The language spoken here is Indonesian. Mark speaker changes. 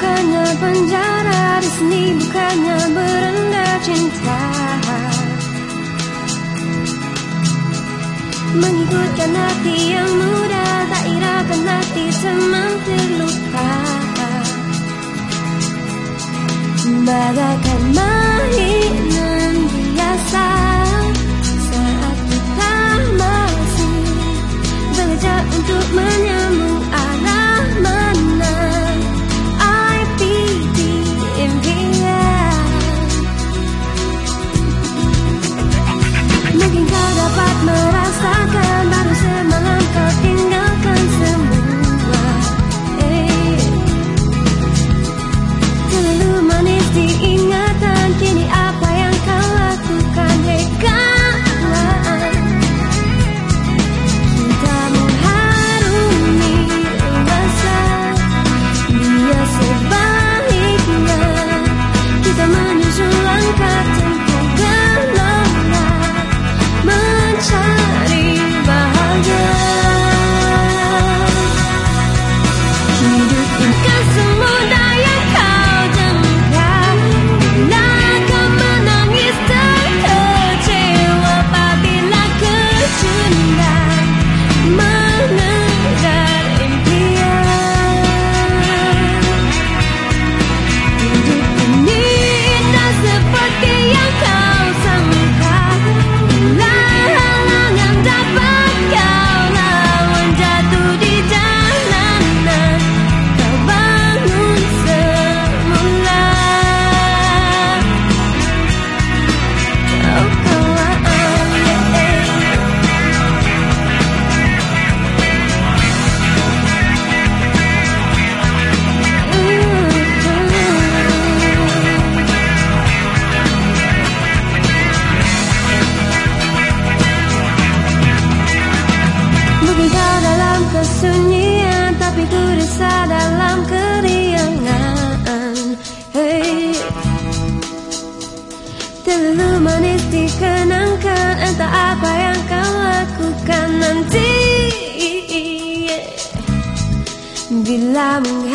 Speaker 1: bukannya penjara di sini bukannya berendah cinta. Mengikutkan hati yang muda tak irakan hati semakin lupa. Bagaikan kesunyian Tapi ku resah dalam keriangan hey. Terlalu manis dikenangkan Entah apa yang kau lakukan nanti. Bila menghargai